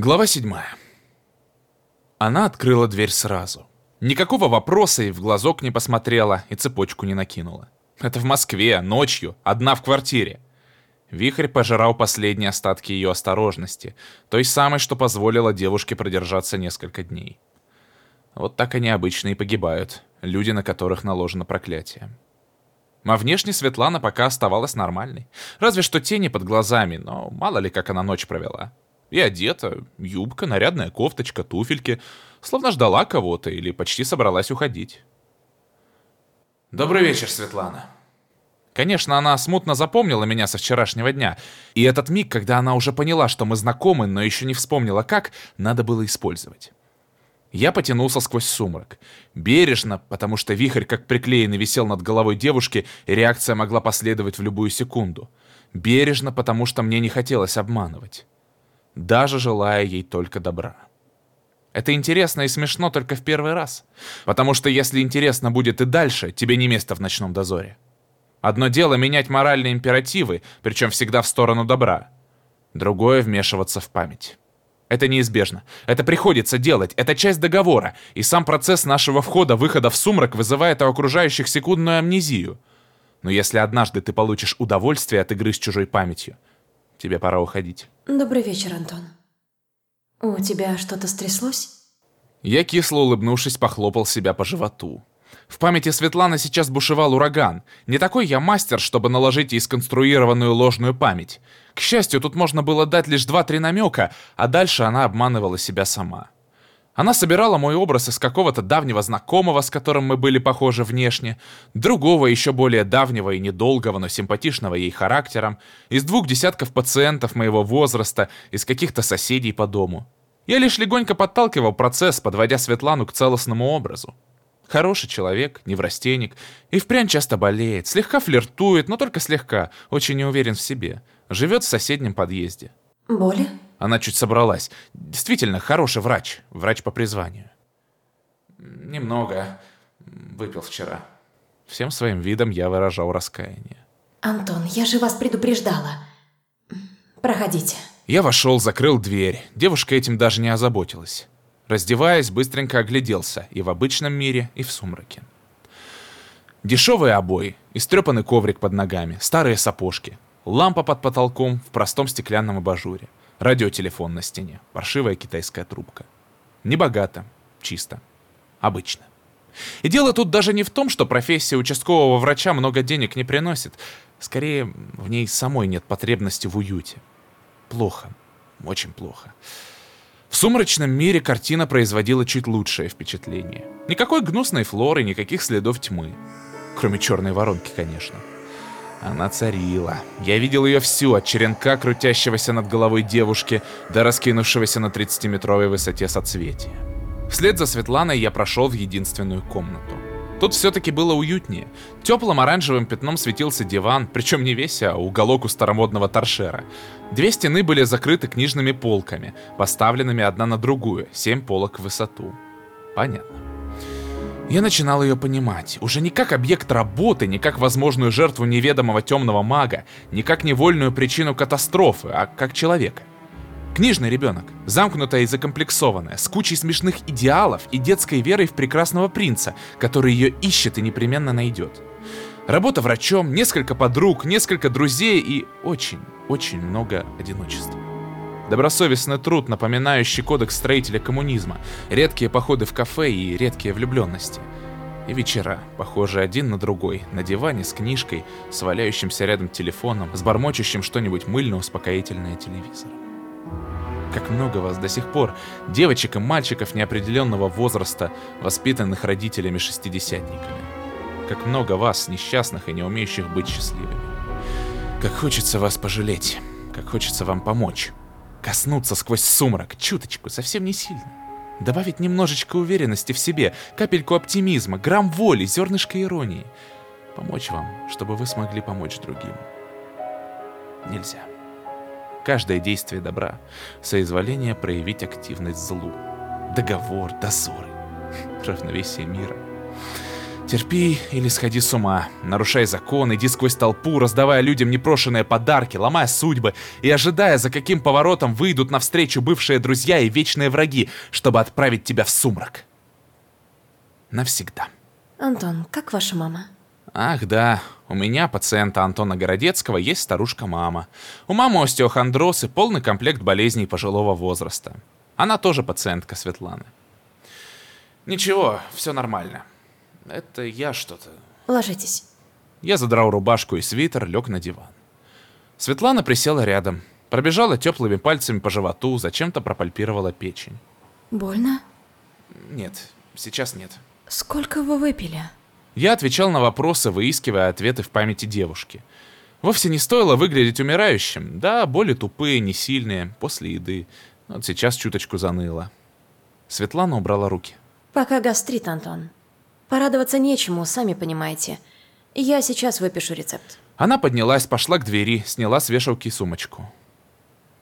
Глава 7. Она открыла дверь сразу. Никакого вопроса и в глазок не посмотрела, и цепочку не накинула. Это в Москве, ночью, одна в квартире. Вихрь пожирал последние остатки ее осторожности, той самой, что позволило девушке продержаться несколько дней. Вот так они обычно и погибают, люди, на которых наложено проклятие. А внешне Светлана пока оставалась нормальной. Разве что тени под глазами, но мало ли как она ночь провела. И одета, юбка, нарядная кофточка, туфельки, словно ждала кого-то или почти собралась уходить. «Добрый вечер, Светлана». Конечно, она смутно запомнила меня со вчерашнего дня, и этот миг, когда она уже поняла, что мы знакомы, но еще не вспомнила как, надо было использовать. Я потянулся сквозь сумрак. Бережно, потому что вихрь как приклеенный висел над головой девушки, и реакция могла последовать в любую секунду. Бережно, потому что мне не хотелось обманывать даже желая ей только добра. Это интересно и смешно только в первый раз, потому что если интересно будет и дальше, тебе не место в ночном дозоре. Одно дело менять моральные императивы, причем всегда в сторону добра. Другое — вмешиваться в память. Это неизбежно. Это приходится делать. Это часть договора. И сам процесс нашего входа-выхода в сумрак вызывает у окружающих секундную амнезию. Но если однажды ты получишь удовольствие от игры с чужой памятью, тебе пора уходить. Добрый вечер, Антон. У тебя что-то стряслось? Я кисло улыбнувшись похлопал себя по животу. В памяти Светланы сейчас бушевал ураган. Не такой я мастер, чтобы наложить ей сконструированную ложную память. К счастью, тут можно было дать лишь два-три намека, а дальше она обманывала себя сама. Она собирала мой образ из какого-то давнего знакомого, с которым мы были похожи внешне, другого, еще более давнего и недолгого, но симпатичного ей характером, из двух десятков пациентов моего возраста, из каких-то соседей по дому. Я лишь легонько подталкивал процесс, подводя Светлану к целостному образу. Хороший человек, неврастенник, и впрямь часто болеет, слегка флиртует, но только слегка, очень не уверен в себе. Живет в соседнем подъезде. Боли? Она чуть собралась. Действительно, хороший врач. Врач по призванию. Немного. Выпил вчера. Всем своим видом я выражал раскаяние. Антон, я же вас предупреждала. Проходите. Я вошел, закрыл дверь. Девушка этим даже не озаботилась. Раздеваясь, быстренько огляделся и в обычном мире, и в сумраке. Дешевые обои, истрепанный коврик под ногами, старые сапожки, лампа под потолком в простом стеклянном абажуре. Радиотелефон на стене. Паршивая китайская трубка. Небогато. Чисто. Обычно. И дело тут даже не в том, что профессия участкового врача много денег не приносит. Скорее, в ней самой нет потребности в уюте. Плохо. Очень плохо. В сумрачном мире картина производила чуть лучшее впечатление. Никакой гнусной флоры, никаких следов тьмы. Кроме черной воронки, конечно. Она царила. Я видел ее всю, от черенка, крутящегося над головой девушки, до раскинувшегося на 30-метровой высоте соцветия. Вслед за Светланой я прошел в единственную комнату. Тут все-таки было уютнее. Теплым оранжевым пятном светился диван, причем не весь, а уголок у старомодного торшера. Две стены были закрыты книжными полками, поставленными одна на другую, семь полок в высоту. Понятно. Я начинал ее понимать, уже не как объект работы, не как возможную жертву неведомого темного мага, не как невольную причину катастрофы, а как человека. Книжный ребенок, замкнутая и закомплексованная, с кучей смешных идеалов и детской верой в прекрасного принца, который ее ищет и непременно найдет. Работа врачом, несколько подруг, несколько друзей и очень, очень много одиночества. Добросовестный труд, напоминающий кодекс строителя коммунизма, редкие походы в кафе и редкие влюбленности. И вечера, похожие один на другой, на диване с книжкой, с валяющимся рядом телефоном, с бормочущим что-нибудь мыльно-успокоительное телевизором. Как много вас до сих пор, девочек и мальчиков неопределенного возраста, воспитанных родителями-шестидесятниками. Как много вас, несчастных и не умеющих быть счастливыми. Как хочется вас пожалеть, как хочется вам помочь. Коснуться сквозь сумрак, чуточку, совсем не сильно. Добавить немножечко уверенности в себе, капельку оптимизма, грамм воли, зернышко иронии. Помочь вам, чтобы вы смогли помочь другим. Нельзя. Каждое действие добра — соизволение проявить активность злу. Договор, дозоры, равновесие мира. Терпи или сходи с ума, нарушай закон, иди сквозь толпу, раздавая людям непрошенные подарки, ломая судьбы и ожидая, за каким поворотом выйдут навстречу бывшие друзья и вечные враги, чтобы отправить тебя в сумрак. Навсегда. Антон, как ваша мама? Ах да, у меня, пациента Антона Городецкого, есть старушка-мама. У мамы остеохондроз и полный комплект болезней пожилого возраста. Она тоже пациентка Светланы. Ничего, все нормально. Это я что-то... Ложитесь. Я задрал рубашку и свитер, лег на диван. Светлана присела рядом, пробежала теплыми пальцами по животу, зачем-то пропальпировала печень. Больно? Нет, сейчас нет. Сколько вы выпили? Я отвечал на вопросы, выискивая ответы в памяти девушки. Вовсе не стоило выглядеть умирающим. Да, боли тупые, не сильные, после еды. Вот сейчас чуточку заныло. Светлана убрала руки. Пока гастрит, Антон. Порадоваться нечему, сами понимаете. Я сейчас выпишу рецепт. Она поднялась, пошла к двери, сняла с вешалки сумочку.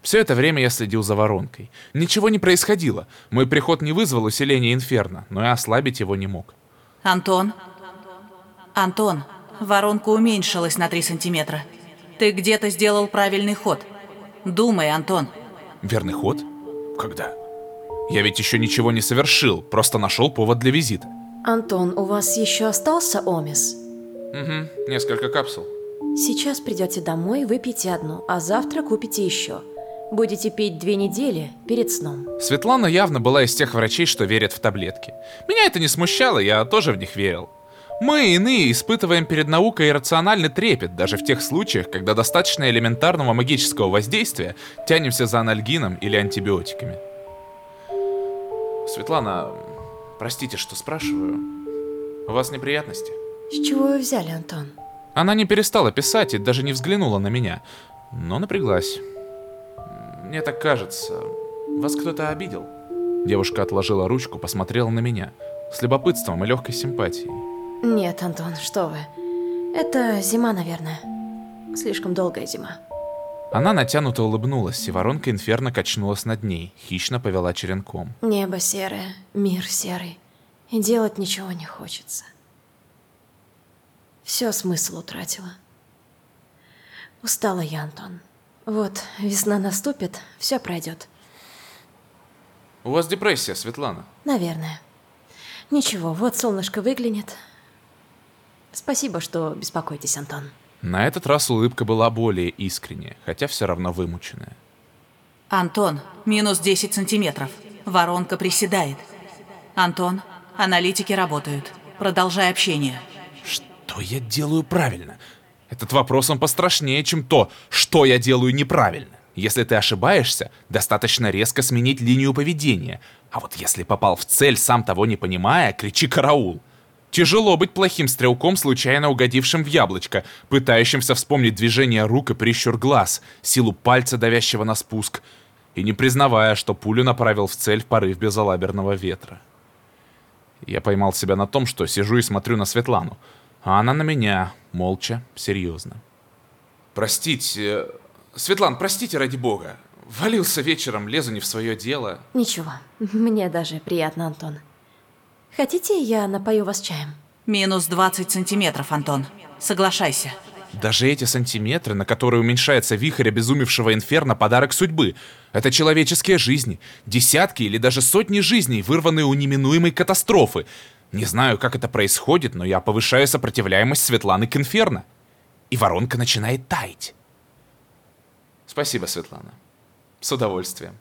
Все это время я следил за воронкой. Ничего не происходило. Мой приход не вызвал усиления инферно, но и ослабить его не мог. Антон? Антон, воронка уменьшилась на 3 сантиметра. Ты где-то сделал правильный ход. Думай, Антон. Верный ход? Когда? Я ведь еще ничего не совершил, просто нашел повод для визита. Антон, у вас еще остался омис? Угу, несколько капсул. Сейчас придете домой, выпьете одну, а завтра купите еще. Будете пить две недели перед сном. Светлана явно была из тех врачей, что верят в таблетки. Меня это не смущало, я тоже в них верил. Мы, иные, испытываем перед наукой иррациональный трепет, даже в тех случаях, когда достаточно элементарного магического воздействия тянемся за анальгином или антибиотиками. Светлана, Простите, что спрашиваю. У вас неприятности? С чего вы взяли, Антон? Она не перестала писать и даже не взглянула на меня, но напряглась. Мне так кажется. Вас кто-то обидел? Девушка отложила ручку, посмотрела на меня. С любопытством и легкой симпатией. Нет, Антон, что вы. Это зима, наверное. Слишком долгая зима. Она натянуто улыбнулась, и воронка инферно качнулась над ней, хищно повела черенком. Небо серое, мир серый, и делать ничего не хочется. Все смысл утратила. Устала я, Антон. Вот, весна наступит, все пройдет. У вас депрессия, Светлана? Наверное. Ничего, вот солнышко выглянет. Спасибо, что беспокоитесь, Антон. На этот раз улыбка была более искренняя, хотя все равно вымученная. Антон, минус 10 сантиметров. Воронка приседает. Антон, аналитики работают. Продолжай общение. Что я делаю правильно? Этот вопрос он пострашнее, чем то, что я делаю неправильно. Если ты ошибаешься, достаточно резко сменить линию поведения. А вот если попал в цель, сам того не понимая, кричи «караул». Тяжело быть плохим стрелком, случайно угодившим в яблочко, пытающимся вспомнить движение рук и прищур глаз, силу пальца, давящего на спуск, и не признавая, что пулю направил в цель в порыв безалаберного ветра. Я поймал себя на том, что сижу и смотрю на Светлану, а она на меня, молча, серьезно. «Простите, Светлан, простите ради бога. Валился вечером, лезу не в свое дело». «Ничего, мне даже приятно, Антон. Хотите, я напою вас чаем? Минус 20 сантиметров, Антон. Соглашайся. Даже эти сантиметры, на которые уменьшается вихрь обезумевшего инферно, подарок судьбы. Это человеческие жизни. Десятки или даже сотни жизней, вырванные у неминуемой катастрофы. Не знаю, как это происходит, но я повышаю сопротивляемость Светланы к инферно. И воронка начинает таять. Спасибо, Светлана. С удовольствием.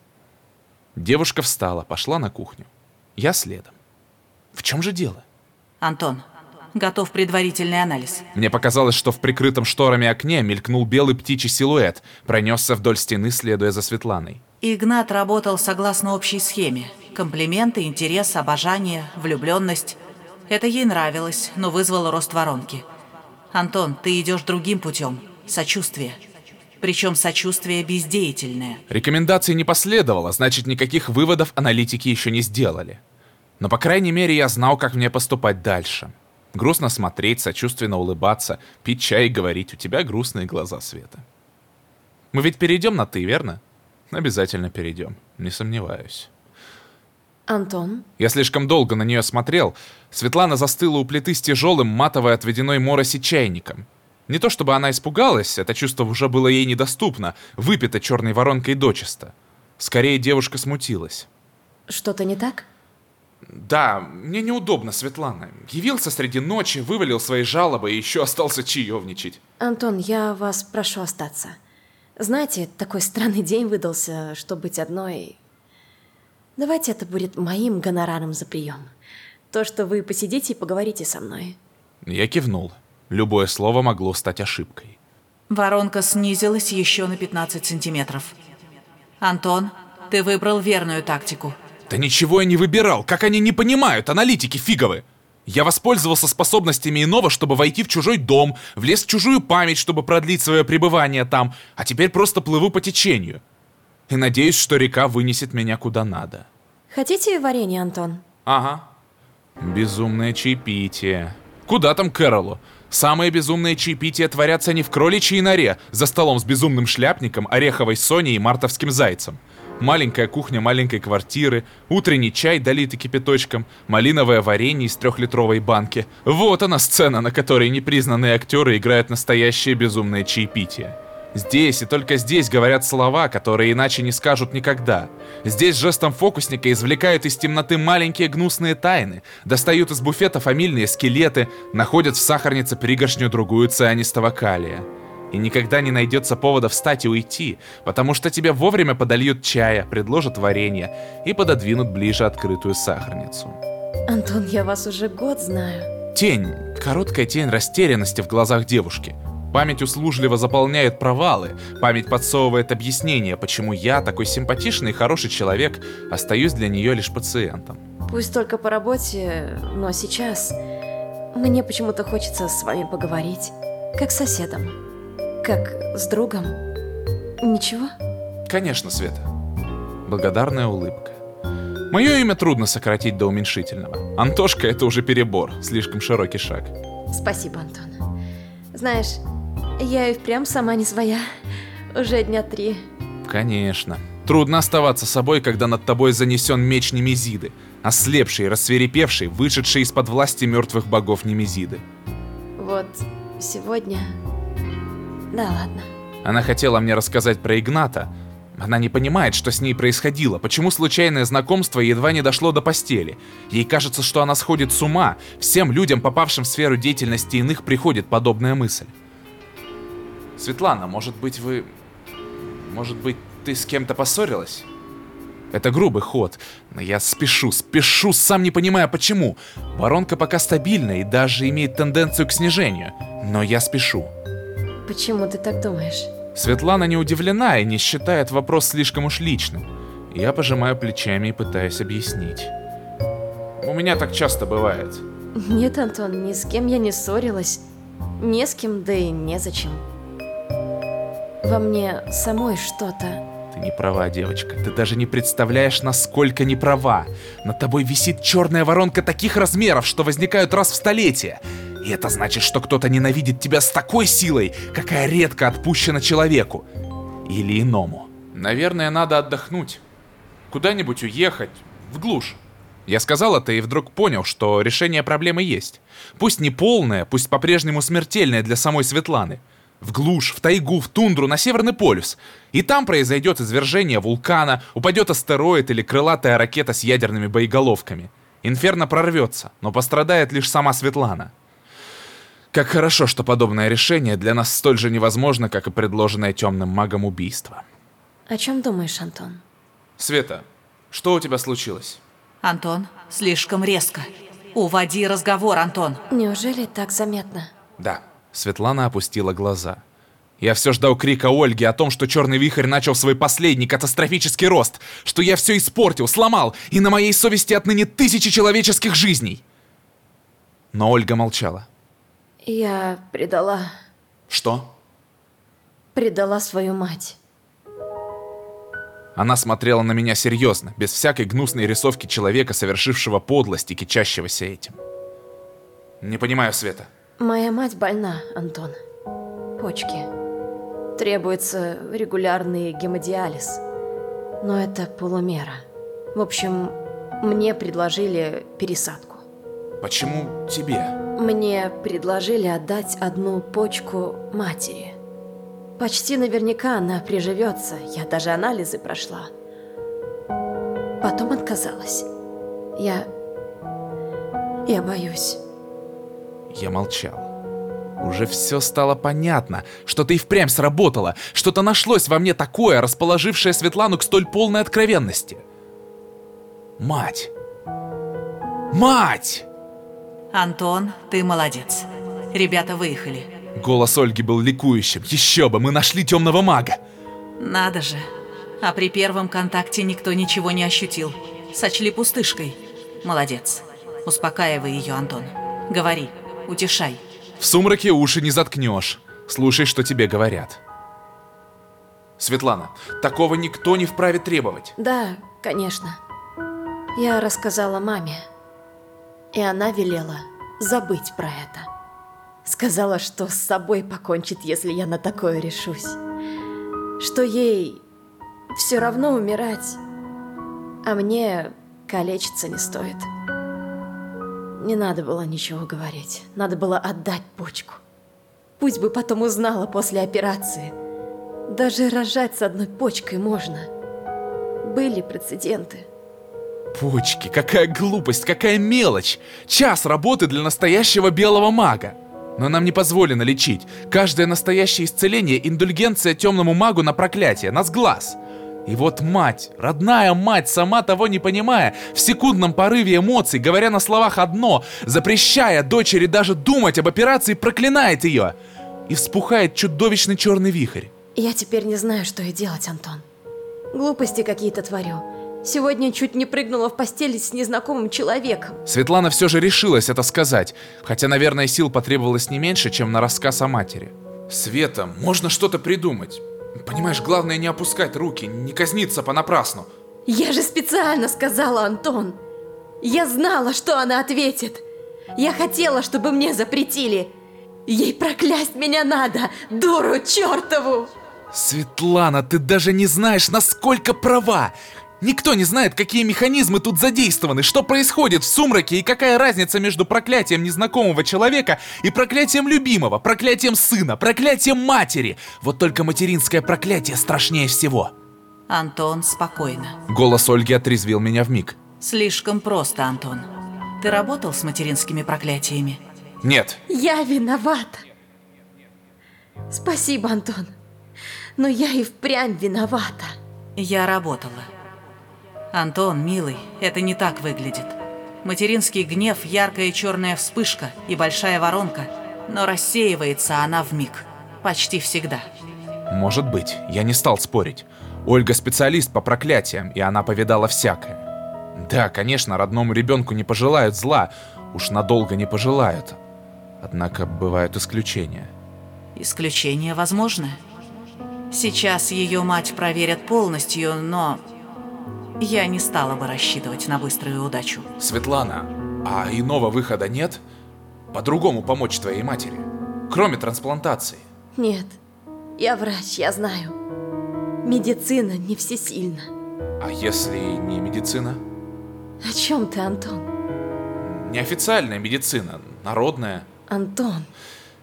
Девушка встала, пошла на кухню. Я следом. В чем же дело? Антон, готов предварительный анализ. Мне показалось, что в прикрытом шторами окне мелькнул белый птичий силуэт, пронесся вдоль стены, следуя за Светланой. Игнат работал согласно общей схеме. Комплименты, интерес, обожание, влюбленность. Это ей нравилось, но вызвало рост воронки. Антон, ты идешь другим путем. Сочувствие. Причем сочувствие бездеятельное. Рекомендаций не последовало, значит, никаких выводов аналитики еще не сделали. Но, по крайней мере, я знал, как мне поступать дальше. Грустно смотреть, сочувственно улыбаться, пить чай и говорить, у тебя грустные глаза, Света. Мы ведь перейдем на «ты», верно? Обязательно перейдем, не сомневаюсь. Антон? Я слишком долго на нее смотрел. Светлана застыла у плиты с тяжелым матовой отведенной мороси чайником. Не то чтобы она испугалась, это чувство уже было ей недоступно, выпито черной воронкой дочисто. Скорее, девушка смутилась. Что-то не так? Да, мне неудобно, Светлана. Явился среди ночи, вывалил свои жалобы и еще остался чаевничать. Антон, я вас прошу остаться. Знаете, такой странный день выдался, что быть одной... Давайте это будет моим гонораром за прием. То, что вы посидите и поговорите со мной. Я кивнул. Любое слово могло стать ошибкой. Воронка снизилась еще на 15 сантиметров. Антон, ты выбрал верную тактику. Да ничего я не выбирал, как они не понимают, аналитики фиговы. Я воспользовался способностями иного, чтобы войти в чужой дом, влез в чужую память, чтобы продлить свое пребывание там, а теперь просто плыву по течению. И надеюсь, что река вынесет меня куда надо. Хотите варенье, Антон? Ага. Безумное чаепитие. Куда там Кэролу? Самые безумные чаепития творятся не в кроличьей норе, за столом с безумным шляпником, ореховой Соней и мартовским зайцем. Маленькая кухня маленькой квартиры, утренний чай, долитый кипяточком, малиновое варенье из трехлитровой банки. Вот она сцена, на которой непризнанные актеры играют настоящее безумное чаепитие. Здесь и только здесь говорят слова, которые иначе не скажут никогда. Здесь жестом фокусника извлекают из темноты маленькие гнусные тайны, достают из буфета фамильные скелеты, находят в сахарнице пригоршню другую цианистого калия и никогда не найдется повода встать и уйти, потому что тебе вовремя подольют чая, предложат варенье и пододвинут ближе открытую сахарницу. Антон, я вас уже год знаю. Тень, короткая тень растерянности в глазах девушки. Память услужливо заполняет провалы, память подсовывает объяснение, почему я, такой симпатичный и хороший человек, остаюсь для нее лишь пациентом. Пусть только по работе, но сейчас мне почему-то хочется с вами поговорить, как с соседом. Как с другом? Ничего? Конечно, Света. Благодарная улыбка. Мое имя трудно сократить до уменьшительного. Антошка — это уже перебор, слишком широкий шаг. Спасибо, Антон. Знаешь, я и впрямь сама не своя. Уже дня три. Конечно. Трудно оставаться собой, когда над тобой занесен меч Немезиды, ослепший, рассверепевший, вышедший из-под власти мертвых богов Немезиды. Вот сегодня да ладно. Она хотела мне рассказать про Игната. Она не понимает, что с ней происходило, почему случайное знакомство едва не дошло до постели. Ей кажется, что она сходит с ума. Всем людям, попавшим в сферу деятельности иных, приходит подобная мысль. Светлана, может быть вы... Может быть, ты с кем-то поссорилась? Это грубый ход, но я спешу, спешу, сам не понимая почему. Воронка пока стабильна и даже имеет тенденцию к снижению, но я спешу. Почему ты так думаешь? Светлана не удивлена и не считает вопрос слишком уж личным. Я пожимаю плечами и пытаюсь объяснить. У меня так часто бывает. Нет, Антон, ни с кем я не ссорилась. Не с кем, да и незачем. Во мне самой что-то... Ты не права, девочка. Ты даже не представляешь, насколько не права. Над тобой висит черная воронка таких размеров, что возникают раз в столетие. И это значит, что кто-то ненавидит тебя с такой силой, какая редко отпущена человеку. Или иному. Наверное, надо отдохнуть. Куда-нибудь уехать. В глушь. Я сказал это и вдруг понял, что решение проблемы есть. Пусть не полное, пусть по-прежнему смертельное для самой Светланы. В глушь, в тайгу, в тундру, на Северный полюс. И там произойдет извержение вулкана, упадет астероид или крылатая ракета с ядерными боеголовками. Инферно прорвется, но пострадает лишь сама Светлана. Как хорошо, что подобное решение для нас столь же невозможно, как и предложенное темным магом убийство. О чем думаешь, Антон? Света, что у тебя случилось? Антон, слишком резко. Уводи разговор, Антон. Неужели так заметно? Да. Светлана опустила глаза. Я все ждал крика Ольги о том, что черный вихрь начал свой последний катастрофический рост, что я все испортил, сломал, и на моей совести отныне тысячи человеческих жизней. Но Ольга молчала. Я предала... Что? Предала свою мать. Она смотрела на меня серьезно, без всякой гнусной рисовки человека, совершившего подлость и кичащегося этим. Не понимаю, Света. Моя мать больна, Антон. Почки. Требуется регулярный гемодиализ. Но это полумера. В общем, Мне предложили пересадку. Почему тебе? Мне предложили отдать одну почку матери. Почти наверняка она приживется, я даже анализы прошла. Потом отказалась. Я... Я боюсь. Я молчал. Уже все стало понятно. Что-то и впрямь сработало. Что-то нашлось во мне такое, расположившее Светлану к столь полной откровенности. Мать! Мать! Антон, ты молодец. Ребята выехали. Голос Ольги был ликующим. Еще бы, мы нашли темного мага. Надо же. А при первом контакте никто ничего не ощутил. Сочли пустышкой. Молодец. Успокаивай ее, Антон. Говори, утешай. В сумраке уши не заткнешь. Слушай, что тебе говорят. Светлана, такого никто не вправе требовать. Да, конечно. Я рассказала маме. И она велела забыть про это. Сказала, что с собой покончит, если я на такое решусь. Что ей все равно умирать, а мне калечиться не стоит. Не надо было ничего говорить. Надо было отдать почку. Пусть бы потом узнала после операции. Даже рожать с одной почкой можно. Были прецеденты. Почки, какая глупость, какая мелочь. Час работы для настоящего белого мага. Но нам не позволено лечить. Каждое настоящее исцеление – индульгенция темному магу на проклятие, на сглаз. И вот мать, родная мать, сама того не понимая, в секундном порыве эмоций, говоря на словах одно, запрещая дочери даже думать об операции, проклинает ее. И вспухает чудовищный черный вихрь. Я теперь не знаю, что и делать, Антон. Глупости какие-то творю. Сегодня чуть не прыгнула в постель с незнакомым человеком. Светлана все же решилась это сказать, хотя, наверное, сил потребовалось не меньше, чем на рассказ о матери. Света, можно что-то придумать. Понимаешь, главное не опускать руки, не казниться понапрасну. Я же специально сказала, Антон. Я знала, что она ответит. Я хотела, чтобы мне запретили. Ей проклясть меня надо, дуру чертову! Светлана, ты даже не знаешь, насколько права. Никто не знает, какие механизмы тут задействованы, что происходит в сумраке и какая разница между проклятием незнакомого человека и проклятием любимого, проклятием сына, проклятием матери. Вот только материнское проклятие страшнее всего. Антон, спокойно. Голос Ольги отрезвил меня в миг. Слишком просто, Антон. Ты работал с материнскими проклятиями? Нет. Я виновата. Спасибо, Антон. Но я и впрямь виновата. Я работала. Антон, милый, это не так выглядит. Материнский гнев – яркая черная вспышка и большая воронка, но рассеивается она в миг. Почти всегда. Может быть, я не стал спорить. Ольга специалист по проклятиям, и она повидала всякое. Да, конечно, родному ребенку не пожелают зла, уж надолго не пожелают. Однако бывают исключения. Исключения возможны. Сейчас ее мать проверят полностью, но я не стала бы рассчитывать на быструю удачу. Светлана, а иного выхода нет? По-другому помочь твоей матери? Кроме трансплантации? Нет, я врач, я знаю. Медицина не всесильна. А если не медицина? О чем ты, Антон? Неофициальная медицина, народная. Антон.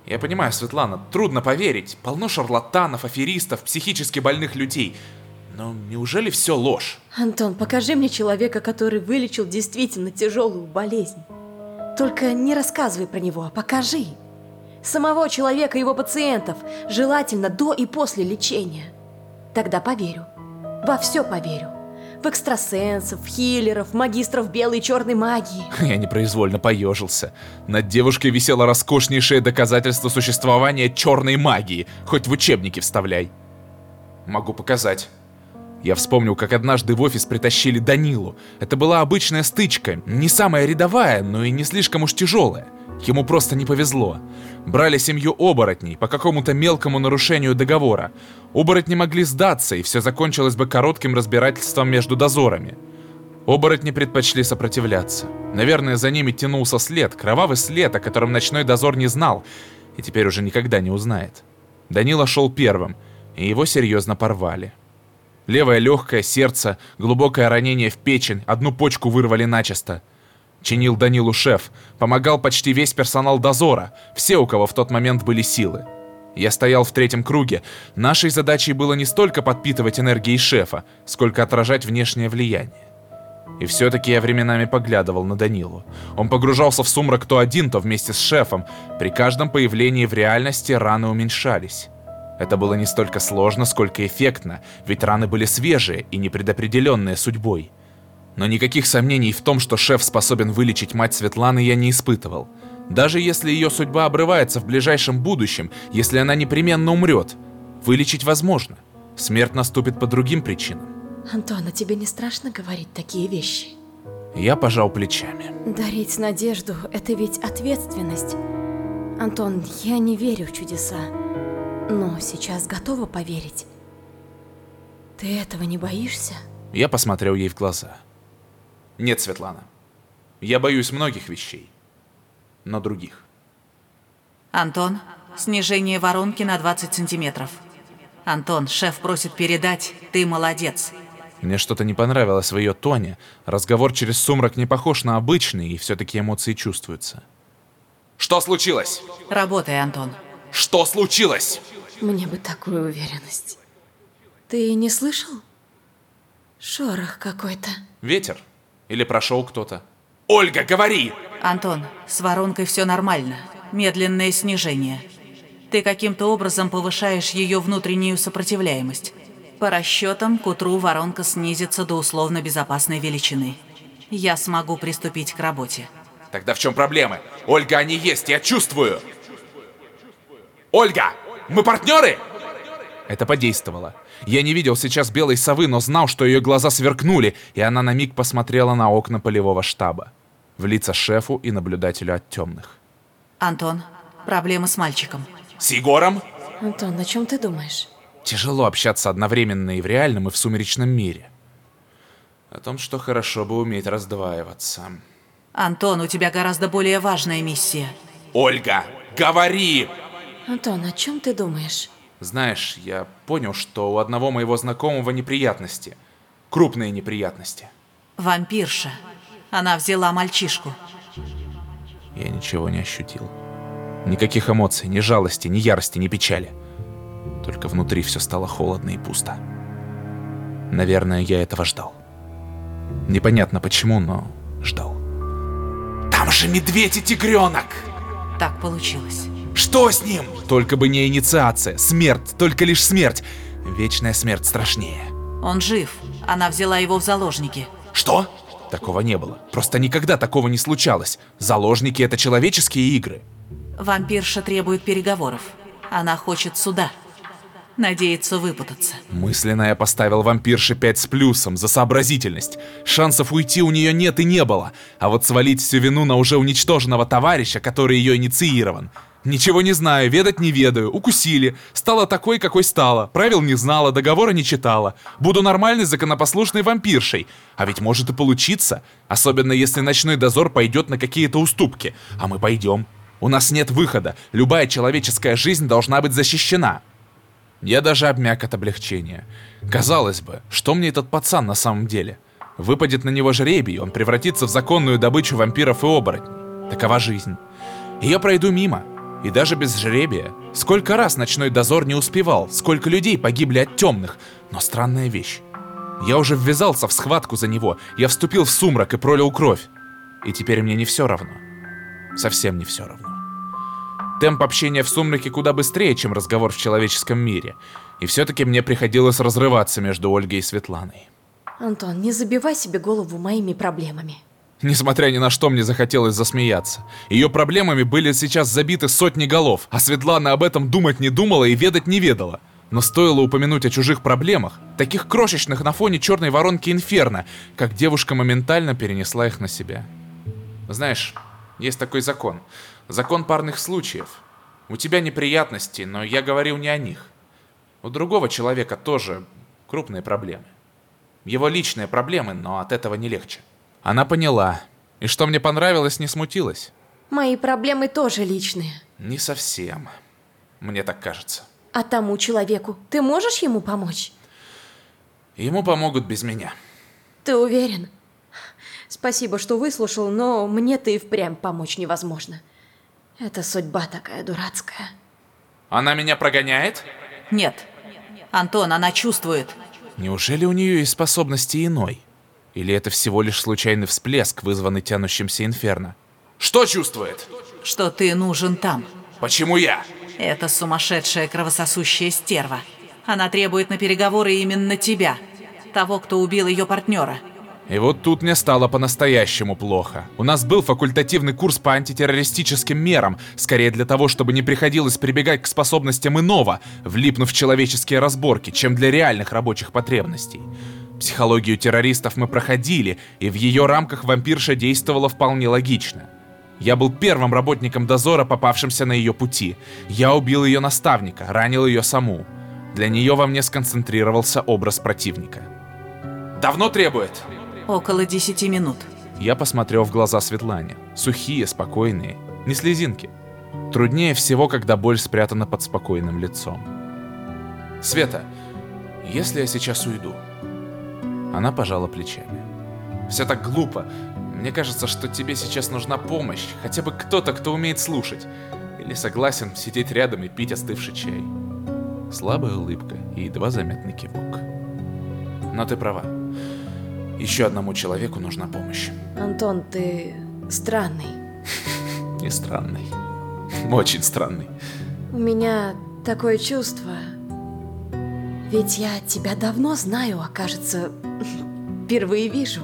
Я понимаю, Светлана, трудно поверить. Полно шарлатанов, аферистов, психически больных людей. Но неужели все ложь? Антон, покажи мне человека, который вылечил действительно тяжелую болезнь. Только не рассказывай про него, а покажи. Самого человека и его пациентов, желательно до и после лечения. Тогда поверю. Во все поверю. В экстрасенсов, хиллеров, магистров белой и черной магии. Я непроизвольно поежился. Над девушкой висело роскошнейшее доказательство существования черной магии. Хоть в учебники вставляй. Могу показать. Я вспомнил, как однажды в офис притащили Данилу. Это была обычная стычка, не самая рядовая, но и не слишком уж тяжелая. Ему просто не повезло. Брали семью оборотней по какому-то мелкому нарушению договора. Оборотни могли сдаться, и все закончилось бы коротким разбирательством между дозорами. Оборотни предпочли сопротивляться. Наверное, за ними тянулся след, кровавый след, о котором ночной дозор не знал, и теперь уже никогда не узнает. Данила шел первым, и его серьезно порвали. Левое легкое, сердце, глубокое ранение в печень, одну почку вырвали начисто. Чинил Данилу шеф, помогал почти весь персонал дозора, все, у кого в тот момент были силы. Я стоял в третьем круге. Нашей задачей было не столько подпитывать энергией шефа, сколько отражать внешнее влияние. И все-таки я временами поглядывал на Данилу. Он погружался в сумрак то один, то вместе с шефом. При каждом появлении в реальности раны уменьшались. Это было не столько сложно, сколько эффектно, ведь раны были свежие и непредопределенные судьбой. Но никаких сомнений в том, что шеф способен вылечить мать Светланы, я не испытывал. Даже если ее судьба обрывается в ближайшем будущем, если она непременно умрет, вылечить возможно. Смерть наступит по другим причинам. Антон, а тебе не страшно говорить такие вещи? Я пожал плечами. Дарить надежду – это ведь ответственность. Антон, я не верю в чудеса, но сейчас готова поверить. Ты этого не боишься? Я посмотрел ей в глаза. Нет, Светлана. Я боюсь многих вещей но других. Антон, снижение воронки на 20 сантиметров. Антон, шеф просит передать, ты молодец. Мне что-то не понравилось в ее тоне. Разговор через сумрак не похож на обычный, и все-таки эмоции чувствуются. Что случилось? Работай, Антон. Что случилось? Мне бы такую уверенность. Ты не слышал? Шорох какой-то. Ветер? Или прошел кто-то? Ольга, говори! Антон, с воронкой все нормально. Медленное снижение. Ты каким-то образом повышаешь ее внутреннюю сопротивляемость. По расчетам, к утру воронка снизится до условно безопасной величины. Я смогу приступить к работе. Тогда в чем проблемы? Ольга, они есть, я чувствую! Ольга, мы партнеры? Это подействовало. Я не видел сейчас белой совы, но знал, что ее глаза сверкнули, и она на миг посмотрела на окна полевого штаба в лица шефу и наблюдателю от темных. Антон, проблемы с мальчиком. С Егором? Антон, о чем ты думаешь? Тяжело общаться одновременно и в реальном, и в сумеречном мире. О том, что хорошо бы уметь раздваиваться. Антон, у тебя гораздо более важная миссия. Ольга, говори! Антон, о чем ты думаешь? Знаешь, я понял, что у одного моего знакомого неприятности. Крупные неприятности. Вампирша. Она взяла мальчишку. Я ничего не ощутил. Никаких эмоций, ни жалости, ни ярости, ни печали. Только внутри все стало холодно и пусто. Наверное, я этого ждал. Непонятно почему, но ждал. Там же медведь и тигренок! Так получилось. Что с ним? Только бы не инициация, смерть, только лишь смерть. Вечная смерть страшнее. Он жив. Она взяла его в заложники. Что? Такого не было. Просто никогда такого не случалось. Заложники — это человеческие игры. Вампирша требует переговоров. Она хочет суда. Надеется выпутаться. Мысленно я поставил вампирше 5 с плюсом за сообразительность. Шансов уйти у нее нет и не было. А вот свалить всю вину на уже уничтоженного товарища, который ее инициирован, Ничего не знаю, ведать не ведаю, укусили. Стала такой, какой стала. Правил не знала, договора не читала. Буду нормальной законопослушной вампиршей. А ведь может и получиться. Особенно если ночной дозор пойдет на какие-то уступки. А мы пойдем. У нас нет выхода. Любая человеческая жизнь должна быть защищена. Я даже обмяк от облегчения. Казалось бы, что мне этот пацан на самом деле? Выпадет на него жребий, он превратится в законную добычу вампиров и оборотней. Такова жизнь. И я пройду мимо, и даже без жребия. Сколько раз ночной дозор не успевал, сколько людей погибли от темных. Но странная вещь. Я уже ввязался в схватку за него, я вступил в сумрак и пролил кровь. И теперь мне не все равно. Совсем не все равно. Темп общения в сумраке куда быстрее, чем разговор в человеческом мире. И все-таки мне приходилось разрываться между Ольгой и Светланой. Антон, не забивай себе голову моими проблемами. Несмотря ни на что, мне захотелось засмеяться. Ее проблемами были сейчас забиты сотни голов, а Светлана об этом думать не думала и ведать не ведала. Но стоило упомянуть о чужих проблемах, таких крошечных на фоне черной воронки Инферно, как девушка моментально перенесла их на себя. Знаешь, есть такой закон. Закон парных случаев. У тебя неприятности, но я говорил не о них. У другого человека тоже крупные проблемы. Его личные проблемы, но от этого не легче. Она поняла. И что мне понравилось, не смутилась. Мои проблемы тоже личные. Не совсем. Мне так кажется. А тому человеку ты можешь ему помочь? Ему помогут без меня. Ты уверен? Спасибо, что выслушал, но мне-то и впрямь помочь невозможно. Это судьба такая дурацкая. Она меня прогоняет? Нет. Антон, она чувствует. Неужели у нее есть способности иной? Или это всего лишь случайный всплеск, вызванный тянущимся инферно? Что чувствует? Что ты нужен там. Почему я? Это сумасшедшая кровососущая стерва. Она требует на переговоры именно тебя. Того, кто убил ее партнера. И вот тут мне стало по-настоящему плохо. У нас был факультативный курс по антитеррористическим мерам, скорее для того, чтобы не приходилось прибегать к способностям иного, влипнув в человеческие разборки, чем для реальных рабочих потребностей. Психологию террористов мы проходили, и в ее рамках вампирша действовала вполне логично. Я был первым работником дозора, попавшимся на ее пути. Я убил ее наставника, ранил ее саму. Для нее во мне сконцентрировался образ противника. «Давно требует?» Около десяти минут. Я посмотрел в глаза Светлане. Сухие, спокойные, не слезинки. Труднее всего, когда боль спрятана под спокойным лицом. «Света, если я сейчас уйду?» Она пожала плечами. «Все так глупо. Мне кажется, что тебе сейчас нужна помощь. Хотя бы кто-то, кто умеет слушать. Или согласен сидеть рядом и пить остывший чай». Слабая улыбка и едва заметный кивок. «Но ты права. Еще одному человеку нужна помощь. Антон, ты странный. Не странный. Очень странный. У меня такое чувство. Ведь я тебя давно знаю, а кажется, впервые вижу.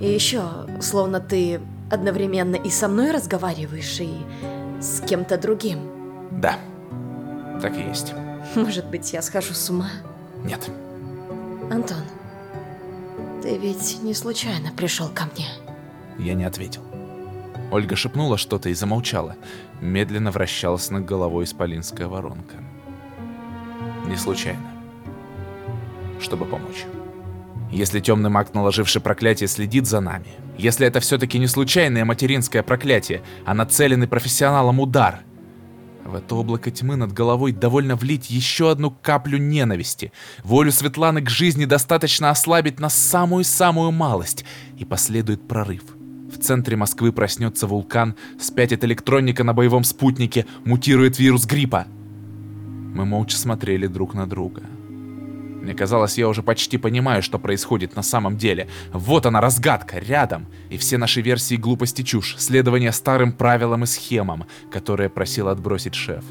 И еще, словно ты одновременно и со мной разговариваешь, и с кем-то другим. Да, так и есть. Может быть, я схожу с ума? Нет. Антон, ты ведь не случайно пришел ко мне? Я не ответил. Ольга шепнула что-то и замолчала. Медленно вращалась над головой исполинская воронка. Не случайно. Чтобы помочь. Если темный маг, наложивший проклятие, следит за нами, если это все-таки не случайное материнское проклятие, а нацеленный профессионалом удар — в это облако тьмы над головой довольно влить еще одну каплю ненависти. Волю Светланы к жизни достаточно ослабить на самую-самую малость, и последует прорыв. В центре Москвы проснется вулкан, спятит электроника на боевом спутнике, мутирует вирус гриппа. Мы молча смотрели друг на друга. Мне казалось, я уже почти понимаю, что происходит на самом деле. Вот она, разгадка, рядом. И все наши версии глупости чушь, следование старым правилам и схемам, которые просил отбросить шеф.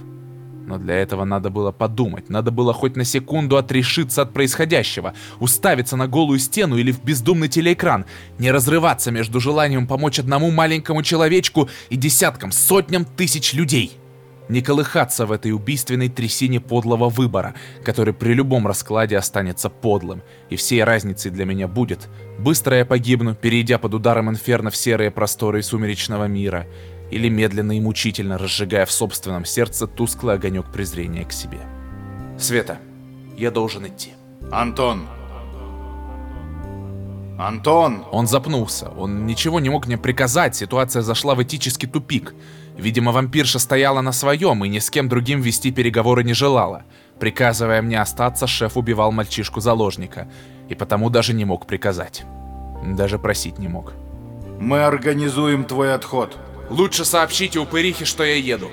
Но для этого надо было подумать, надо было хоть на секунду отрешиться от происходящего, уставиться на голую стену или в бездумный телеэкран, не разрываться между желанием помочь одному маленькому человечку и десяткам, сотням тысяч людей не колыхаться в этой убийственной трясине подлого выбора, который при любом раскладе останется подлым, и всей разницей для меня будет, быстро я погибну, перейдя под ударом инферно в серые просторы сумеречного мира, или медленно и мучительно разжигая в собственном сердце тусклый огонек презрения к себе. Света, я должен идти. Антон. Антон! Он запнулся, он ничего не мог мне приказать, ситуация зашла в этический тупик — Видимо, вампирша стояла на своем и ни с кем другим вести переговоры не желала. Приказывая мне остаться, шеф убивал мальчишку-заложника, и потому даже не мог приказать. Даже просить не мог. Мы организуем твой отход. Лучше сообщите упырихе, что я еду.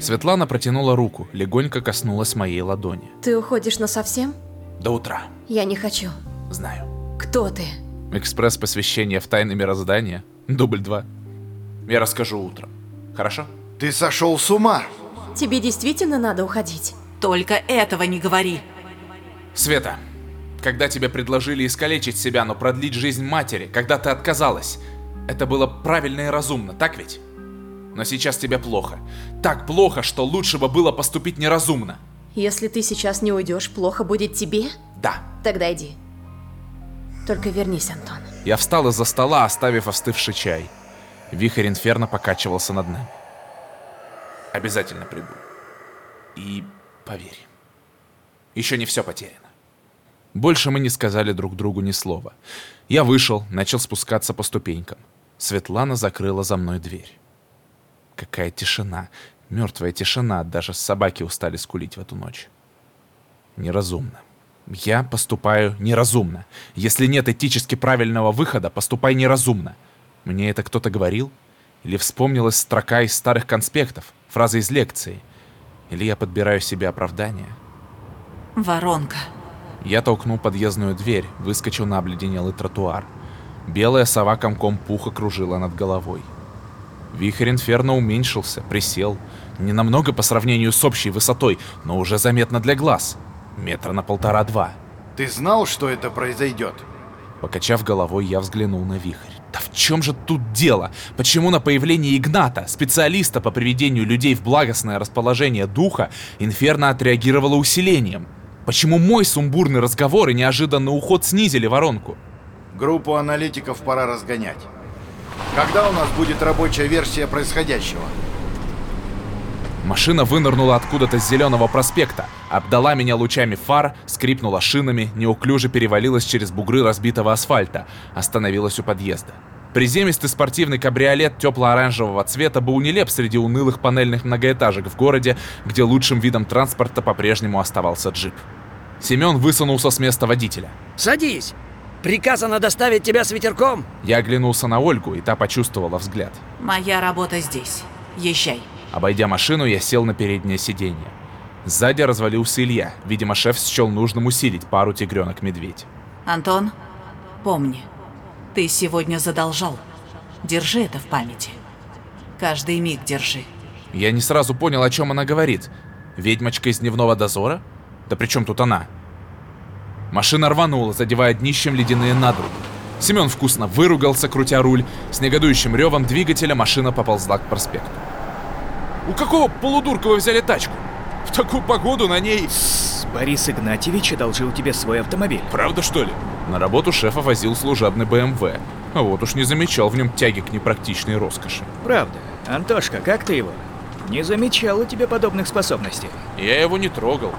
Светлана протянула руку, легонько коснулась моей ладони. Ты уходишь на совсем? До утра. Я не хочу. Знаю. Кто ты? Экспресс-посвящение в тайны мироздания. Дубль 2. Я расскажу утром. Хорошо? Ты сошел с ума. Тебе действительно надо уходить? Только этого не говори. Света, когда тебе предложили искалечить себя, но продлить жизнь матери, когда ты отказалась, это было правильно и разумно, так ведь? Но сейчас тебе плохо. Так плохо, что лучше бы было поступить неразумно. Если ты сейчас не уйдешь, плохо будет тебе? Да. Тогда иди. Только вернись, Антон. Я встал из-за стола, оставив остывший чай. Вихрь инферно покачивался над нами. Обязательно приду. И поверь, еще не все потеряно. Больше мы не сказали друг другу ни слова. Я вышел, начал спускаться по ступенькам. Светлана закрыла за мной дверь. Какая тишина, мертвая тишина, даже собаки устали скулить в эту ночь. Неразумно. Я поступаю неразумно. Если нет этически правильного выхода, поступай неразумно. Мне это кто-то говорил? Или вспомнилась строка из старых конспектов, фраза из лекции? Или я подбираю себе оправдание? Воронка. Я толкнул подъездную дверь, выскочил на обледенелый тротуар. Белая сова комком пуха кружила над головой. Вихрь инферно уменьшился, присел. Не намного по сравнению с общей высотой, но уже заметно для глаз. Метра на полтора-два. Ты знал, что это произойдет? Покачав головой, я взглянул на вихрь. Да в чем же тут дело? Почему на появление Игната, специалиста по приведению людей в благостное расположение духа, Инферно отреагировала усилением? Почему мой сумбурный разговор и неожиданный уход снизили воронку? Группу аналитиков пора разгонять. Когда у нас будет рабочая версия происходящего? Машина вынырнула откуда-то с зеленого проспекта, обдала меня лучами фар, скрипнула шинами, неуклюже перевалилась через бугры разбитого асфальта, остановилась у подъезда. Приземистый спортивный кабриолет тепло-оранжевого цвета был нелеп среди унылых панельных многоэтажек в городе, где лучшим видом транспорта по-прежнему оставался джип. Семен высунулся с места водителя. Садись! Приказано доставить тебя с ветерком. Я оглянулся на Ольгу, и та почувствовала взгляд. Моя работа здесь. Езжай. Обойдя машину, я сел на переднее сиденье. Сзади развалился Илья. Видимо, шеф счел нужным усилить пару тигренок-медведь. Антон, помни, ты сегодня задолжал. Держи это в памяти. Каждый миг держи. Я не сразу понял, о чем она говорит. Ведьмочка из дневного дозора? Да при чем тут она? Машина рванула, задевая днищем ледяные надруги. Семен вкусно выругался, крутя руль. С негодующим ревом двигателя машина поползла к проспекту. У какого полудурка вы взяли тачку? В такую погоду на ней... Борис Игнатьевич одолжил тебе свой автомобиль. Правда, что ли? На работу шефа возил служебный БМВ. А вот уж не замечал в нем тяги к непрактичной роскоши. Правда. Антошка, как ты его? Не замечал у тебя подобных способностей. Я его не трогал.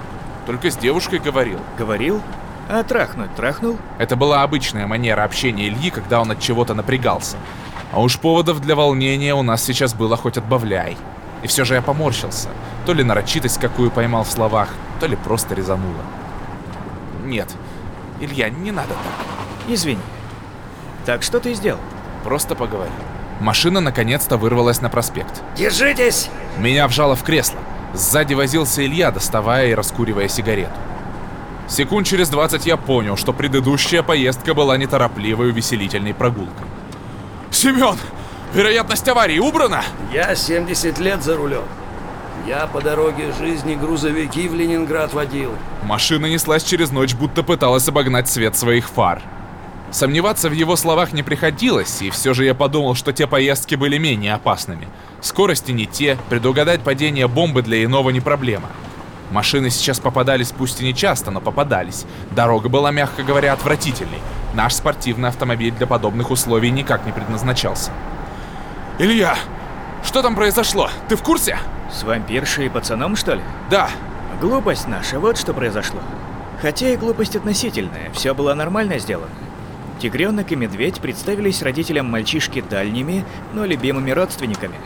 Только с девушкой говорил. Говорил? А трахнуть трахнул? Это была обычная манера общения Ильи, когда он от чего-то напрягался. А уж поводов для волнения у нас сейчас было хоть отбавляй. И все же я поморщился. То ли нарочитость какую поймал в словах, то ли просто резануло. Нет, Илья, не надо так. Извини. Так что ты сделал? Просто поговори. Машина наконец-то вырвалась на проспект. Держитесь! Меня вжало в кресло. Сзади возился Илья, доставая и раскуривая сигарету. Секунд через 20 я понял, что предыдущая поездка была неторопливой увеселительной прогулкой. Семен! Вероятность аварии убрана? Я 70 лет за рулем. Я по дороге жизни грузовики в Ленинград водил. Машина неслась через ночь, будто пыталась обогнать свет своих фар. Сомневаться в его словах не приходилось, и все же я подумал, что те поездки были менее опасными. Скорости не те, предугадать падение бомбы для иного не проблема. Машины сейчас попадались пусть и не часто, но попадались. Дорога была, мягко говоря, отвратительной. Наш спортивный автомобиль для подобных условий никак не предназначался. Илья, что там произошло? Ты в курсе? С вампиршей и пацаном, что ли? Да. Глупость наша, вот что произошло. Хотя и глупость относительная, все было нормально сделано. Тигренок и медведь представились родителям мальчишки дальними, но любимыми родственниками.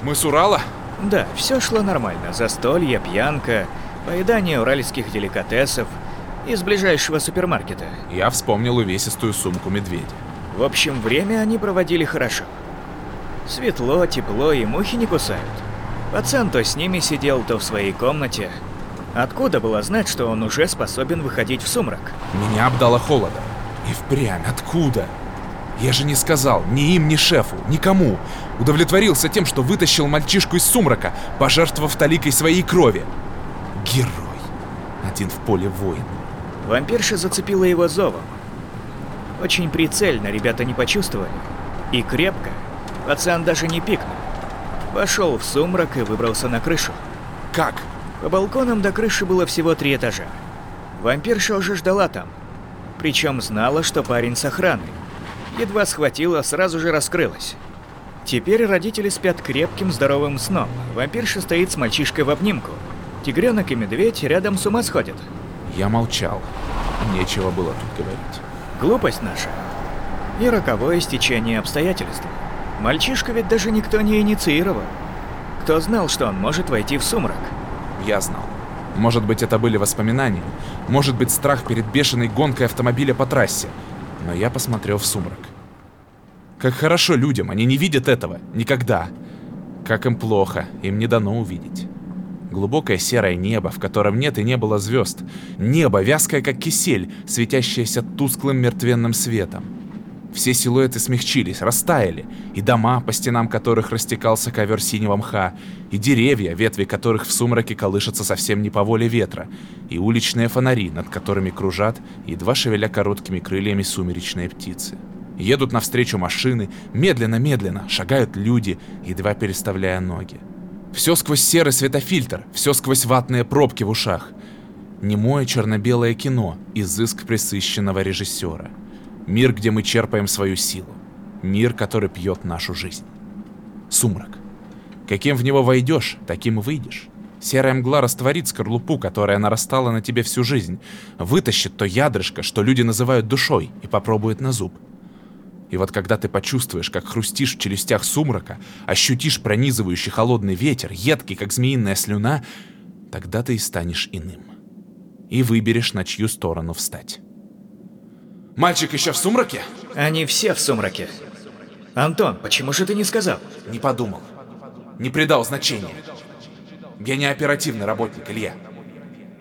Мы с Урала? Да, все шло нормально. Застолье, пьянка, поедание уральских деликатесов из ближайшего супермаркета. Я вспомнил увесистую сумку медведя. В общем, время они проводили хорошо. Светло, тепло и мухи не кусают. Пацан то с ними сидел, то в своей комнате. Откуда было знать, что он уже способен выходить в сумрак? Меня обдало холодом. И впрямь, откуда? Я же не сказал ни им, ни шефу, никому. Удовлетворился тем, что вытащил мальчишку из сумрака, пожертвовав таликой своей крови. Герой. Один в поле воин. Вампирша зацепила его зовом. Очень прицельно ребята не почувствовали. И крепко. Пацан даже не пикнул. Вошел в сумрак и выбрался на крышу. Как? По балконам до крыши было всего три этажа. Вампирша уже ждала там. Причем знала, что парень с охраной. Едва схватила, сразу же раскрылась. Теперь родители спят крепким, здоровым сном. Вампирша стоит с мальчишкой в обнимку. Тигренок и медведь рядом с ума сходят. Я молчал. Нечего было тут говорить. Глупость наша. И роковое стечение обстоятельств. Мальчишка ведь даже никто не инициировал. Кто знал, что он может войти в сумрак? Я знал. Может быть, это были воспоминания, Может быть, страх перед бешеной гонкой автомобиля по трассе. Но я посмотрел в сумрак. Как хорошо людям, они не видят этого. Никогда. Как им плохо, им не дано увидеть. Глубокое серое небо, в котором нет и не было звезд. Небо, вязкое как кисель, светящееся тусклым мертвенным светом. Все силуэты смягчились, растаяли, и дома, по стенам которых растекался ковер синего мха, и деревья, ветви которых в сумраке колышутся совсем не по воле ветра, и уличные фонари, над которыми кружат, едва шевеля короткими крыльями сумеречные птицы. Едут навстречу машины, медленно-медленно шагают люди, едва переставляя ноги. Все сквозь серый светофильтр, все сквозь ватные пробки в ушах. Немое черно-белое кино, изыск присыщенного режиссера. Мир, где мы черпаем свою силу. Мир, который пьет нашу жизнь. Сумрак. Каким в него войдешь, таким и выйдешь. Серая мгла растворит скорлупу, которая нарастала на тебе всю жизнь, вытащит то ядрышко, что люди называют душой, и попробует на зуб. И вот когда ты почувствуешь, как хрустишь в челюстях сумрака, ощутишь пронизывающий холодный ветер, едкий, как змеиная слюна, тогда ты и станешь иным. И выберешь, на чью сторону встать. Мальчик еще в сумраке? Они все в сумраке. Антон, почему же ты не сказал? Не подумал. Не придал значения. Я не оперативный работник, Илья.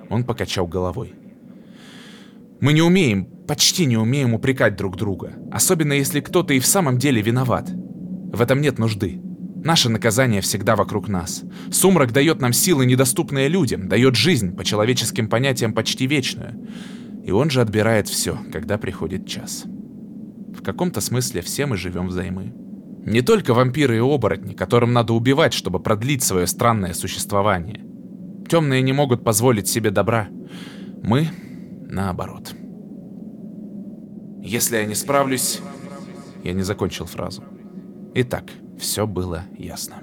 Он покачал головой. Мы не умеем, почти не умеем упрекать друг друга, особенно если кто-то и в самом деле виноват. В этом нет нужды. Наше наказание всегда вокруг нас. Сумрак дает нам силы, недоступные людям, дает жизнь, по человеческим понятиям почти вечную. И он же отбирает все, когда приходит час. В каком-то смысле все мы живем взаймы. Не только вампиры и оборотни, которым надо убивать, чтобы продлить свое странное существование. Темные не могут позволить себе добра. Мы наоборот. Если я не справлюсь... Я не закончил фразу. Итак, все было ясно.